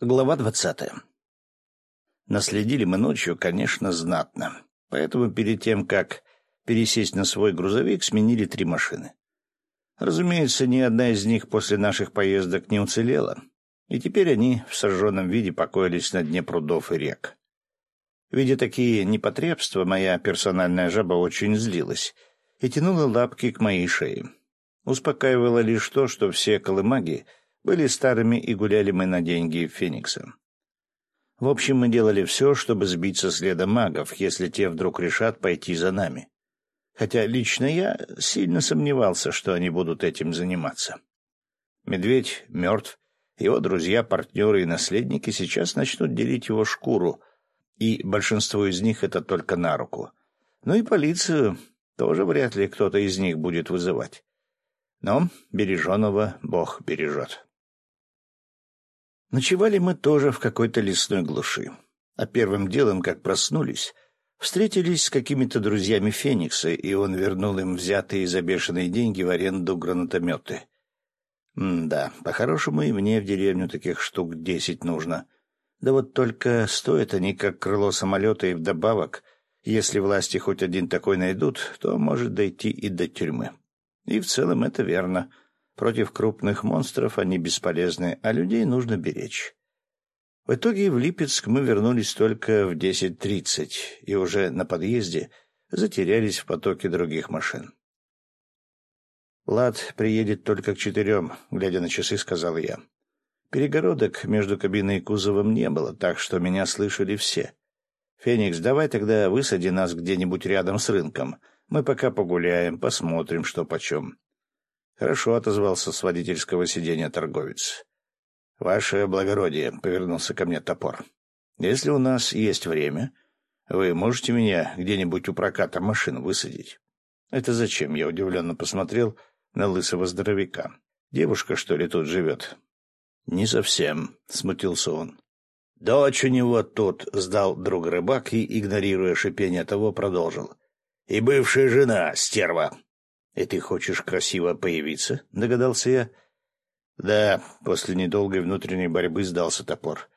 Глава двадцатая. Наследили мы ночью, конечно, знатно. Поэтому перед тем, как пересесть на свой грузовик, сменили три машины. Разумеется, ни одна из них после наших поездок не уцелела, и теперь они в сожженном виде покоились на дне прудов и рек. Видя такие непотребства, моя персональная жаба очень злилась и тянула лапки к моей шее. Успокаивало лишь то, что все колымаги — были старыми и гуляли мы на деньги Феникса. В общем, мы делали все, чтобы сбить со следа магов, если те вдруг решат пойти за нами. Хотя лично я сильно сомневался, что они будут этим заниматься. Медведь мертв, его друзья, партнеры и наследники сейчас начнут делить его шкуру, и большинству из них это только на руку. Ну и полицию тоже вряд ли кто-то из них будет вызывать. Но береженого Бог бережет. Ночевали мы тоже в какой-то лесной глуши. А первым делом, как проснулись, встретились с какими-то друзьями Феникса, и он вернул им взятые за бешеные деньги в аренду гранатометы. М-да, по-хорошему и мне в деревню таких штук десять нужно. Да вот только стоят они как крыло самолета, и вдобавок, если власти хоть один такой найдут, то может дойти и до тюрьмы. И в целом это верно — Против крупных монстров они бесполезны, а людей нужно беречь. В итоге в Липецк мы вернулись только в 10.30 и уже на подъезде затерялись в потоке других машин. «Лад приедет только к четырем», — глядя на часы, сказал я. Перегородок между кабиной и кузовом не было, так что меня слышали все. «Феникс, давай тогда высади нас где-нибудь рядом с рынком. Мы пока погуляем, посмотрим, что почем. Хорошо отозвался с водительского сиденья торговец. Ваше благородие, повернулся ко мне топор. Если у нас есть время, вы можете меня где-нибудь у проката машин высадить? Это зачем? Я удивленно посмотрел на лысого здоровяка. Девушка, что ли, тут живет? Не совсем, смутился он. Дочь у него тут, сдал друг рыбак и, игнорируя шипение того, продолжил. И бывшая жена, стерва. «И ты хочешь красиво появиться?» — догадался я. «Да», — после недолгой внутренней борьбы сдался топор.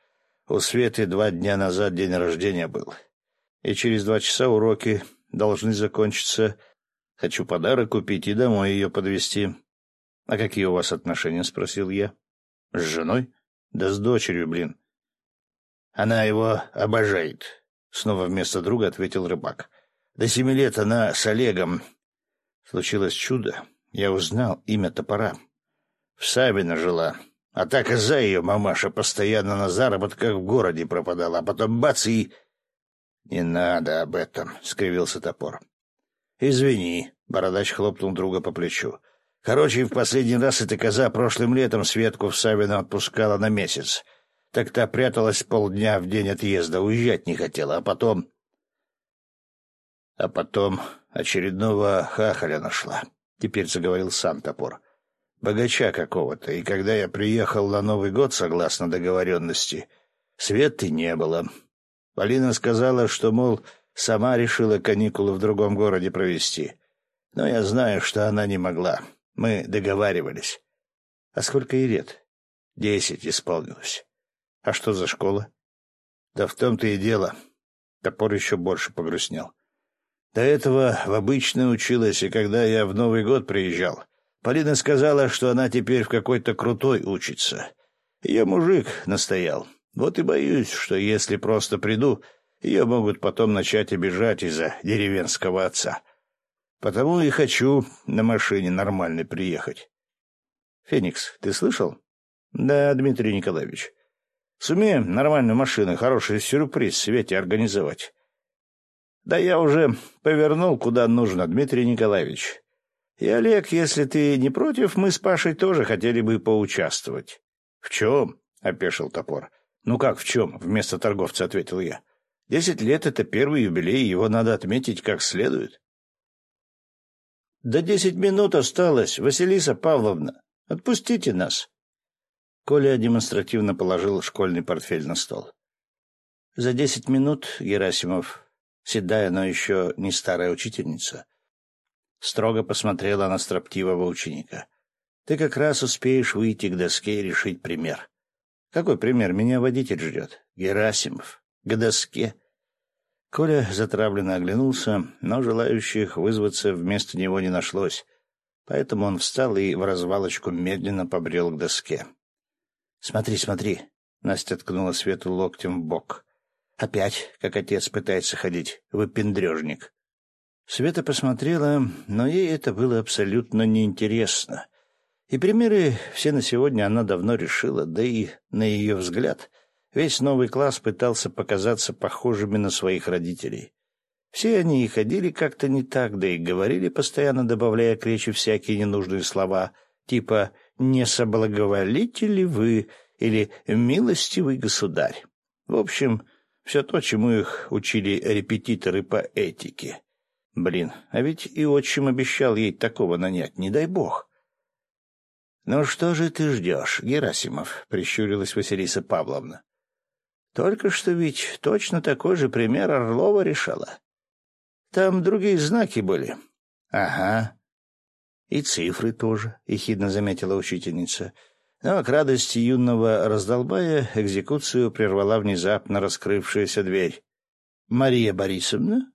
«У Светы два дня назад день рождения был. И через два часа уроки должны закончиться. Хочу подарок купить и домой ее подвезти. «А какие у вас отношения?» — спросил я. «С женой?» «Да с дочерью, блин». «Она его обожает», — снова вместо друга ответил рыбак. «До семи лет она с Олегом Случилось чудо. Я узнал имя топора. В Савино жила. А так из-за ее мамаша постоянно на заработках в городе пропадала, а потом бац и... — Не надо об этом, — скривился топор. — Извини, — бородач хлопнул друга по плечу. — Короче, в последний раз эта коза прошлым летом Светку в Савино отпускала на месяц. Так та пряталась полдня в день отъезда, уезжать не хотела, а потом... А потом очередного хахаля нашла. Теперь заговорил сам топор. Богача какого-то. И когда я приехал на Новый год, согласно договоренности, Светы не было. Полина сказала, что, мол, сама решила каникулы в другом городе провести. Но я знаю, что она не могла. Мы договаривались. А сколько ей лет? Десять исполнилось. А что за школа? Да в том-то и дело. Топор еще больше погрустнел. До этого в обычной училась, и когда я в Новый год приезжал, Полина сказала, что она теперь в какой-то крутой учится. Ее мужик настоял. Вот и боюсь, что если просто приду, ее могут потом начать обижать из-за деревенского отца. Потому и хочу на машине нормальной приехать. Феникс, ты слышал? Да, Дмитрий Николаевич. Сумеем нормальную машину, хороший сюрприз Свете организовать. Да я уже повернул куда нужно, Дмитрий Николаевич. И, Олег, если ты не против, мы с Пашей тоже хотели бы поучаствовать. — В чем? — опешил топор. — Ну как в чем? — вместо торговца ответил я. — Десять лет — это первый юбилей, его надо отметить как следует. — Да десять минут осталось, Василиса Павловна. Отпустите нас. Коля демонстративно положил школьный портфель на стол. За десять минут, Герасимов, седая, но еще не старая учительница, строго посмотрела на строптивого ученика. «Ты как раз успеешь выйти к доске и решить пример. Какой пример? Меня водитель ждет. Герасимов. К доске. Коля затравленно оглянулся, но желающих вызваться вместо него не нашлось, поэтому он встал и в развалочку медленно побрел к доске. — Смотри, смотри! — Настя ткнула Свету локтем в бок. — Опять, как отец пытается ходить, выпендрежник. Света посмотрела, но ей это было абсолютно неинтересно. И примеры все на сегодня она давно решила, да и, на ее взгляд, весь новый класс пытался показаться похожими на своих родителей. Все они и ходили как-то не так, да и говорили, постоянно добавляя к речи всякие ненужные слова, типа «не соблаговолите ли вы» или «милостивый государь». В общем, все то, чему их учили репетиторы по этике. Блин, а ведь и отчим обещал ей такого нанять, не дай бог. — Ну что же ты ждешь, Герасимов? — прищурилась Василиса Павловна. — Только что ведь точно такой же пример Орлова решала. Там другие знаки были. — Ага. — И цифры тоже, — ехидно заметила учительница. Но к радости юного раздолбая экзекуцию прервала внезапно раскрывшаяся дверь. — Мария Борисовна?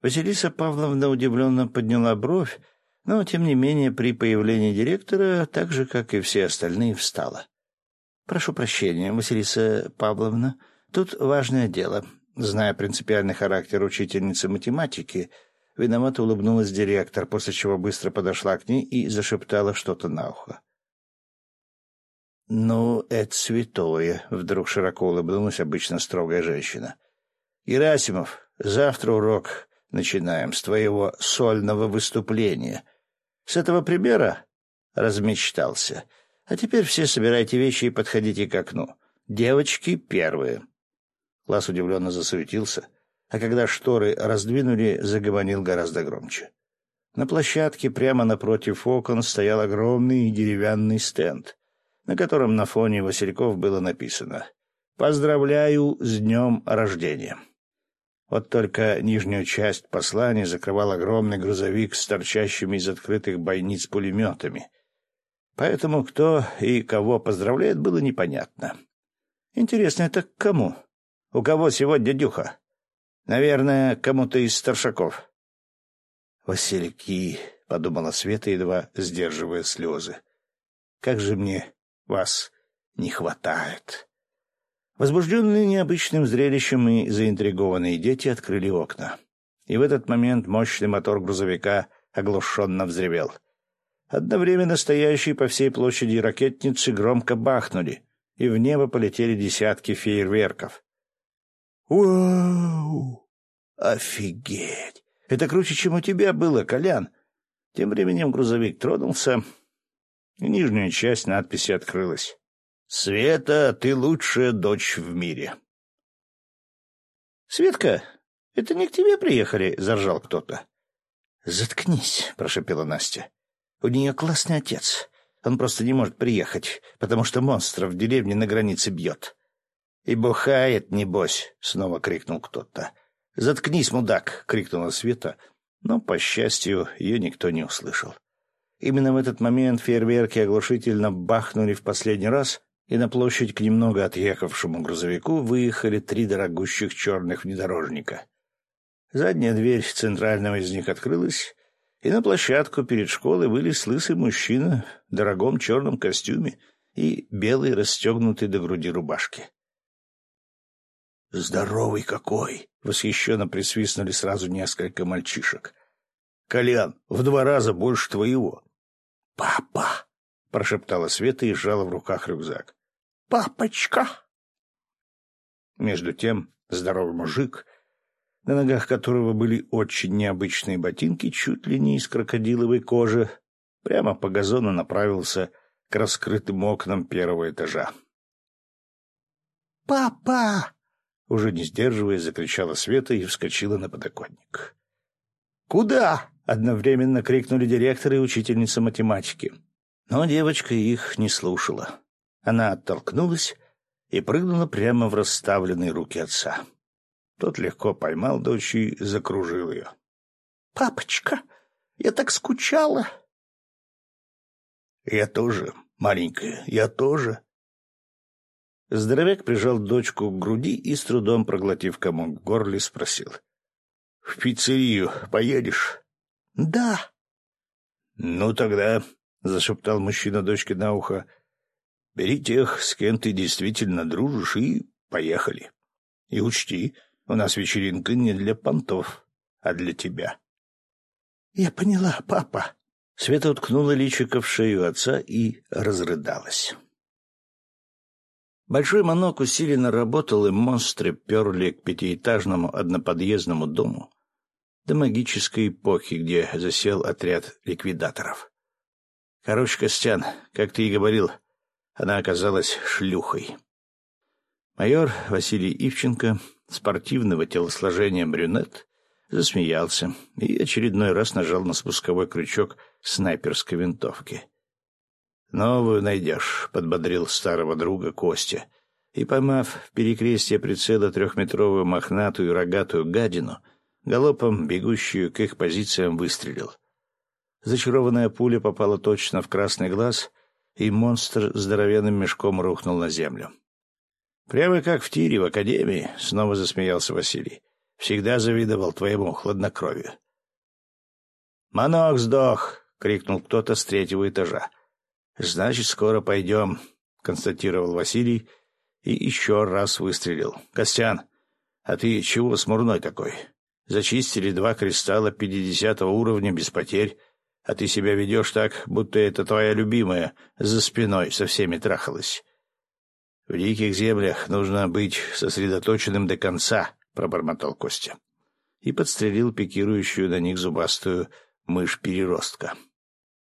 Василиса Павловна удивленно подняла бровь, но, тем не менее, при появлении директора, так же, как и все остальные, встала. — Прошу прощения, Василиса Павловна, тут важное дело. Зная принципиальный характер учительницы математики, виновато улыбнулась директор, после чего быстро подошла к ней и зашептала что-то на ухо. — Ну, это святое, — вдруг широко улыбнулась обычно строгая женщина. — Герасимов, завтра урок начинаем с твоего сольного выступления. С этого примера размечтался. А теперь все собирайте вещи и подходите к окну. Девочки первые. Класс удивленно засуетился, а когда шторы раздвинули, загомонил гораздо громче. На площадке прямо напротив окон стоял огромный деревянный стенд, на котором на фоне васильков было написано «Поздравляю с днем рождения». Вот только нижнюю часть послания закрывал огромный грузовик с торчащими из открытых бойниц пулеметами. Поэтому кто и кого поздравляет, было непонятно. Интересно, это к кому? У кого сегодня дюха? Наверное, кому-то из старшаков. «Васильки», — подумала Света, едва сдерживая слезы. «Как же мне вас не хватает!» Возбужденные необычным зрелищем и заинтригованные дети открыли окна. И в этот момент мощный мотор грузовика оглушенно взревел. Одновременно стоящие по всей площади ракетницы громко бахнули, и в небо полетели десятки фейерверков. «Вау! Офигеть! Это круче, чем у тебя было, Колян!» Тем временем грузовик тронулся, и нижняя часть надписи открылась. Света, ты лучшая дочь в мире. Светка, это не к тебе приехали, заржал кто-то. Заткнись, прошепела Настя. У нее классный отец. Он просто не может приехать, потому что монстров в деревне на границе бьет. И бухает, небось, снова крикнул кто-то. Заткнись, мудак, крикнула Света, но, по счастью, ее никто не услышал. Именно в этот момент фейерверки оглушительно бахнули в последний раз, и на площадь к немного отъехавшему грузовику выехали три дорогущих черных внедорожника. Задняя дверь центрального из них открылась, и на площадку перед школой вылез лысый мужчина в дорогом черном костюме и белой расстегнутой до груди рубашке. «Здоровый какой!» — восхищенно присвистнули сразу несколько мальчишек. «Колян, в два раза больше твоего!» «Папа!» — прошептала Света и сжала в руках рюкзак папочка!» Между тем здоровый мужик, на ногах которого были очень необычные ботинки, чуть ли не из крокодиловой кожи, прямо по газону направился к раскрытым окнам первого этажа. «Папа!» — уже не сдерживаясь, закричала Света и вскочила на подоконник. «Куда?» — одновременно крикнули директор и учительница математики. Но девочка их не слушала. Она оттолкнулась и прыгнула прямо в расставленные руки отца. Тот легко поймал дочь и закружил ее. — Папочка, я так скучала. — Я тоже, маленькая, я тоже. Здоровяк прижал дочку к груди и, с трудом проглотив комок в горле, спросил. — В пиццерию поедешь? — Да. — Ну тогда, — зашептал мужчина дочке на ухо, — бери тех, с кем ты действительно дружишь, и поехали. И учти, у нас вечеринка не для понтов, а для тебя. — Я поняла, папа. Света уткнула личико в шею отца и разрыдалась. Большой манок усиленно работал, и монстры перли к пятиэтажному одноподъездному дому до магической эпохи, где засел отряд ликвидаторов. Короче, Костян, как ты и говорил, она оказалась шлюхой. Майор Василий Ивченко, спортивного телосложения брюнет, засмеялся и очередной раз нажал на спусковой крючок снайперской винтовки. «Новую найдешь», — подбодрил старого друга Костя. И, поймав в перекрестие прицела трехметровую мохнатую рогатую гадину, галопом бегущую к их позициям выстрелил. Зачарованная пуля попала точно в красный глаз, и монстр здоровенным мешком рухнул на землю. «Прямо как в тире в академии», — снова засмеялся Василий. «Всегда завидовал твоему хладнокровию». «Манок сдох!» — крикнул кто-то с третьего этажа. «Значит, скоро пойдем», — констатировал Василий и еще раз выстрелил. «Костян, а ты чего смурной такой? Зачистили два кристалла пятидесятого уровня без потерь, а ты себя ведешь так, будто это твоя любимая за спиной со всеми трахалась». «В диких землях нужно быть сосредоточенным до конца», — пробормотал Костя. И подстрелил пикирующую на них зубастую мышь-переростка.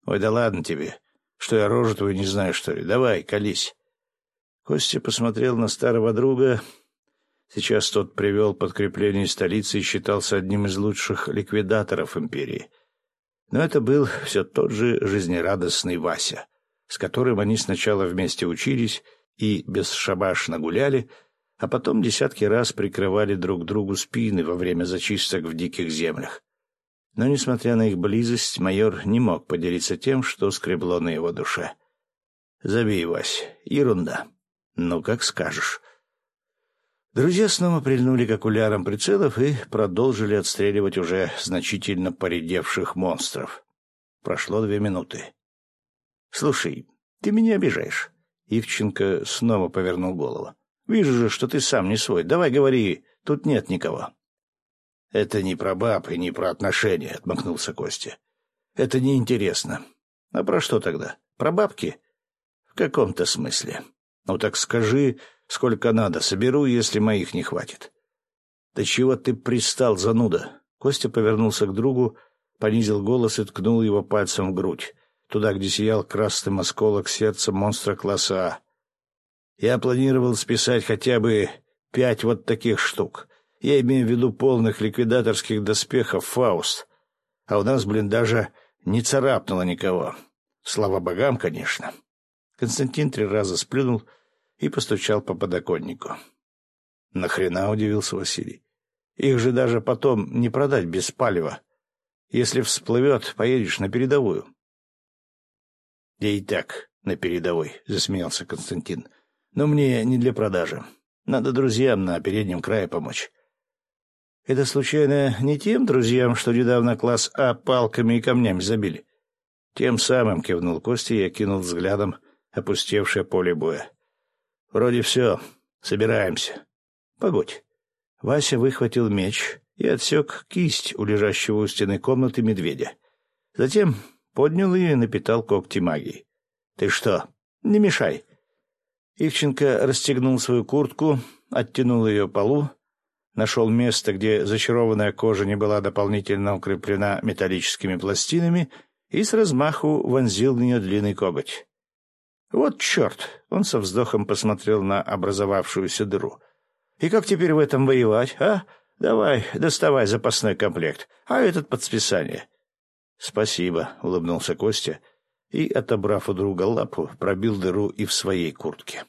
«Ой, да ладно тебе!» Что я рожу твою не знаю, что ли? Давай, колись. Костя посмотрел на старого друга. Сейчас тот привел подкрепление столицы и считался одним из лучших ликвидаторов империи. Но это был все тот же жизнерадостный Вася, с которым они сначала вместе учились и бесшабашно гуляли, а потом десятки раз прикрывали друг другу спины во время зачисток в диких землях. Но, несмотря на их близость, майор не мог поделиться тем, что скребло на его душе. «Забей, Вась, ерунда. Ну, как скажешь». Друзья снова прильнули к окулярам прицелов и продолжили отстреливать уже значительно поредевших монстров. Прошло две минуты. «Слушай, ты меня обижаешь». Ивченко снова повернул голову. «Вижу же, что ты сам не свой. Давай говори, тут нет никого». — Это не про баб и не про отношения, — отмахнулся Костя. — Это неинтересно. — А про что тогда? Про бабки? — В каком-то смысле. — Ну так скажи, сколько надо, соберу, если моих не хватит. — Да чего ты пристал, зануда? Костя повернулся к другу, понизил голос и ткнул его пальцем в грудь, туда, где сиял красным осколок сердца монстра класса А. Я планировал списать хотя бы пять вот таких штук. Я имею в виду полных ликвидаторских доспехов «Фауст». А у нас, блин, даже не царапнуло никого. Слава богам, конечно. Константин три раза сплюнул и постучал по подоконнику. «Нахрена?» — удивился Василий. «Их же даже потом не продать без палева. Если всплывет, поедешь на передовую». «Я и так на передовой», — засмеялся Константин. «Но мне не для продажи. Надо друзьям на переднем крае помочь. Это, случайно, не тем друзьям, что недавно класс А палками и камнями забили? Тем самым кивнул Костя и окинул взглядом опустевшее поле боя. Вроде все. Собираемся. Погодь. Вася выхватил меч и отсек кисть у лежащего у стены комнаты медведя. Затем поднял ее и напитал когти магией. «Ты что? Не мешай!» Ивченко расстегнул свою куртку, оттянул ее полу, нашел место, где зачарованная кожа не была дополнительно укреплена металлическими пластинами, и с размаху вонзил в нее длинный коготь. «Вот черт!» — он со вздохом посмотрел на образовавшуюся дыру. «И как теперь в этом воевать, а? Давай, доставай запасной комплект, а этот под списание». «Спасибо», — улыбнулся Костя и, отобрав у друга лапу, пробил дыру и в своей куртке.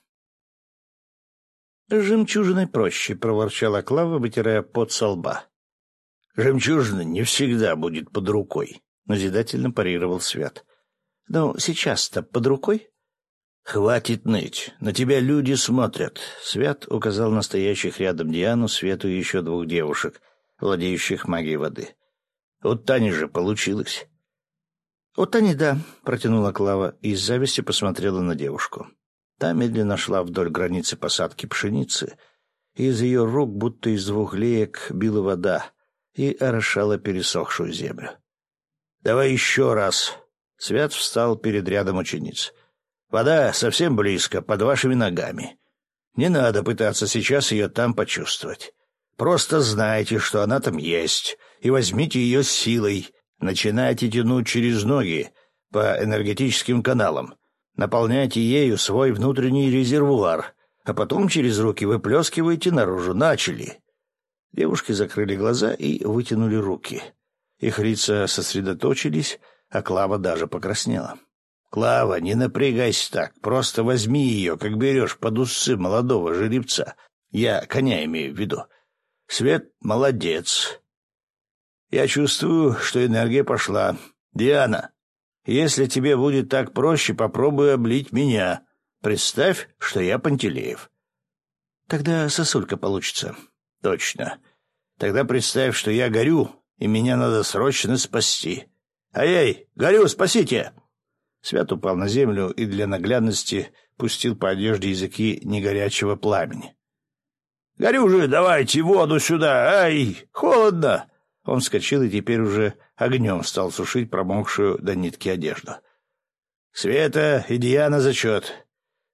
«Жемчужиной проще», — проворчала Клава, вытирая пот со лба. «Жемчужина не всегда будет под рукой», — назидательно парировал Свят. «Ну, сейчас-то под рукой?» «Хватит ныть. На тебя люди смотрят». Свят указал настоящих рядом Диану, Свету и еще двух девушек, владеющих магией воды. «Вот Тане же получилось». «Вот Тане, да», — протянула Клава и с завистью посмотрела на девушку. Та медленно шла вдоль границы посадки пшеницы, и из ее рук, будто из двух леек, била вода и орошала пересохшую землю. «Давай еще раз». Свят встал перед рядом учениц. Вода совсем близко, под вашими ногами. Не надо пытаться сейчас ее там почувствовать. Просто знайте, что она там есть, и возьмите ее силой. Начинайте тянуть через ноги по энергетическим каналам. Наполняйте ею свой внутренний резервуар, а потом через руки выплескивайте наружу. Начали. Девушки закрыли глаза и вытянули руки. Их лица сосредоточились, а Клава даже покраснела. Клава, не напрягайся так. Просто возьми ее, как берешь под усы молодого жеребца. Я коня имею в виду. Свет молодец. Я чувствую, что энергия пошла. Диана, если тебе будет так проще, попробуй облить меня. Представь, что я Пантелеев. Тогда сосулька получится. Точно. Тогда представь, что я горю, и меня надо срочно спасти. Ай-ай, горю, спасите! Свят упал на землю и для наглядности пустил по одежде языки негорячего пламени. «Горю же, давайте воду сюда! Ай, холодно!» Он вскочил и теперь уже огнем стал сушить промокшую до нитки одежду. «Света и Диана зачет.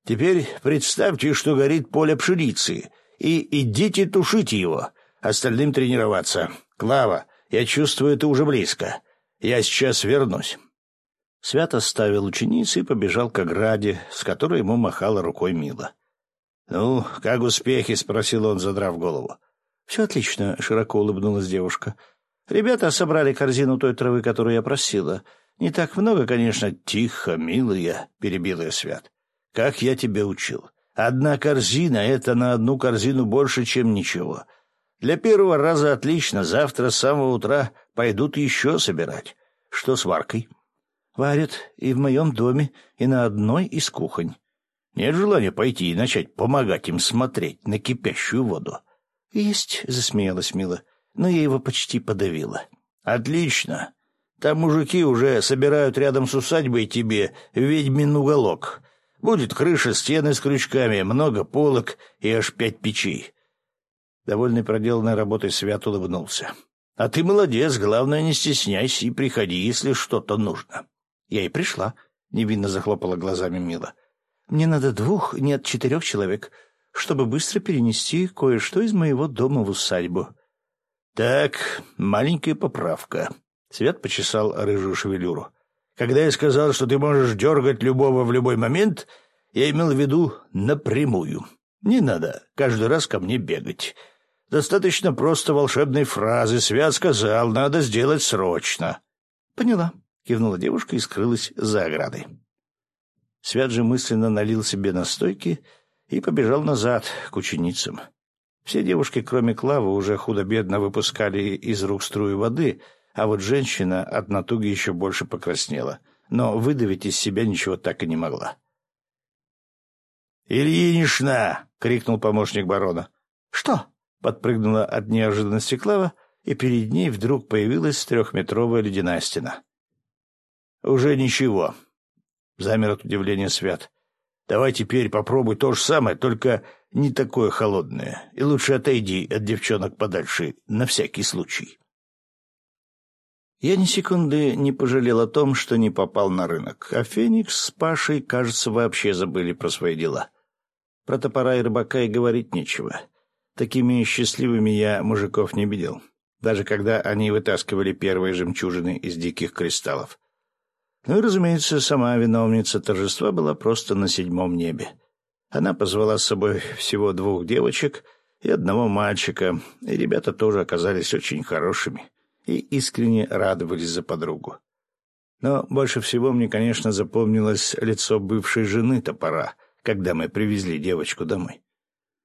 Теперь представьте, что горит поле пшеницы, и идите тушите его, остальным тренироваться. Клава, я чувствую, это уже близко. Я сейчас вернусь». Свят оставил ученицы и побежал к ограде, с которой ему махала рукой Мила. «Ну, как успехи?» — спросил он, задрав голову. «Все отлично», — широко улыбнулась девушка. «Ребята собрали корзину той травы, которую я просила. Не так много, конечно. Тихо, милая», — перебил я Свят. «Как я тебя учил. Одна корзина — это на одну корзину больше, чем ничего. Для первого раза отлично. Завтра с самого утра пойдут еще собирать. Что с Варкой?» Варят и в моем доме, и на одной из кухонь. Нет желания пойти и начать помогать им смотреть на кипящую воду. — Есть, — засмеялась Мила, — но я его почти подавила. — Отлично. Там мужики уже собирают рядом с усадьбой тебе ведьмин уголок. Будет крыша, стены с крючками, много полок и аж пять печей. Довольный проделанной работой Свят улыбнулся. — А ты молодец, главное, не стесняйся и приходи, если что-то нужно. Я и пришла, — невинно захлопала глазами Мила. Мне надо двух, нет, четырех человек, чтобы быстро перенести кое-что из моего дома в усадьбу. Так, маленькая поправка. Свет почесал рыжую шевелюру. Когда я сказал, что ты можешь дергать любого в любой момент, я имел в виду напрямую. Не надо каждый раз ко мне бегать. Достаточно просто волшебной фразы. Свят сказал, надо сделать срочно. Поняла. — кивнула девушка и скрылась за оградой. Свят же мысленно налил себе настойки и побежал назад, к ученицам. Все девушки, кроме Клавы, уже худо-бедно выпускали из рук струю воды, а вот женщина от натуги еще больше покраснела, но выдавить из себя ничего так и не могла. «Ильинична!» — крикнул помощник барона. «Что?» — подпрыгнула от неожиданности Клава, и перед ней вдруг появилась трехметровая ледяная стена. «Уже ничего». Замер от удивления Свят. «Давай теперь попробуй то же самое, только не такое холодное. И лучше отойди от девчонок подальше, на всякий случай». Я ни секунды не пожалел о том, что не попал на рынок, а Феникс с Пашей, кажется, вообще забыли про свои дела. Про топора и рыбака и говорить нечего. Такими счастливыми я мужиков не видел, даже когда они вытаскивали первые жемчужины из диких кристаллов. Ну и, разумеется, сама виновница торжества была просто на седьмом небе. Она позвала с собой всего двух девочек и одного мальчика, и ребята тоже оказались очень хорошими и искренне радовались за подругу. Но больше всего мне, конечно, запомнилось лицо бывшей жены топора, когда мы привезли девочку домой.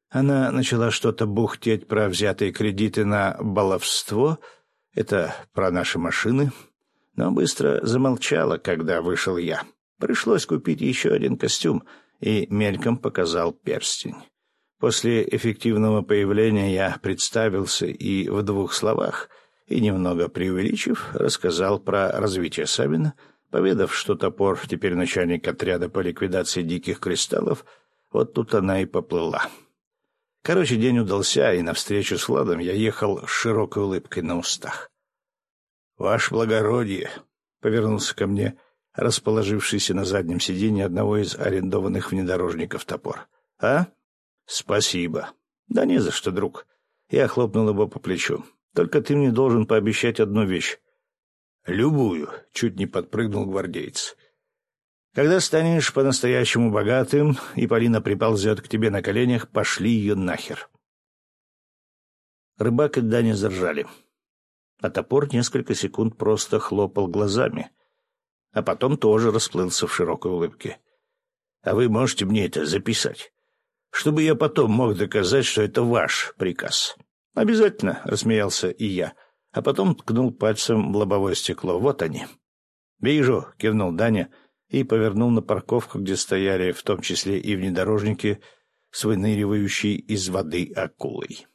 Она начала что-то бухтеть про взятые кредиты на баловство, это про наши машины, но быстро замолчала, когда вышел я. Пришлось купить еще один костюм, и мельком показал перстень. После эффективного появления я представился и в двух словах, и немного преувеличив, рассказал про развитие Сабина, поведав, что топор теперь начальник отряда по ликвидации диких кристаллов, вот тут она и поплыла. Короче, день удался, и навстречу с Владом я ехал с широкой улыбкой на устах. «Ваше благородие!» — повернулся ко мне расположившийся на заднем сиденье одного из арендованных внедорожников топор. «А? Спасибо. Да не за что, друг». Я хлопнул его по плечу. «Только ты мне должен пообещать одну вещь». «Любую», — чуть не подпрыгнул гвардеец. «Когда станешь по-настоящему богатым, и Полина приползет к тебе на коленях, пошли ее нахер». Рыбак и Даня заржали. А топор несколько секунд просто хлопал глазами, а потом тоже расплылся в широкой улыбке. «А вы можете мне это записать, чтобы я потом мог доказать, что это ваш приказ?» «Обязательно», — рассмеялся и я, а потом ткнул пальцем в лобовое стекло. «Вот они». «Вижу», — кивнул Даня и повернул на парковку, где стояли в том числе и внедорожники с выныривающей из воды акулой.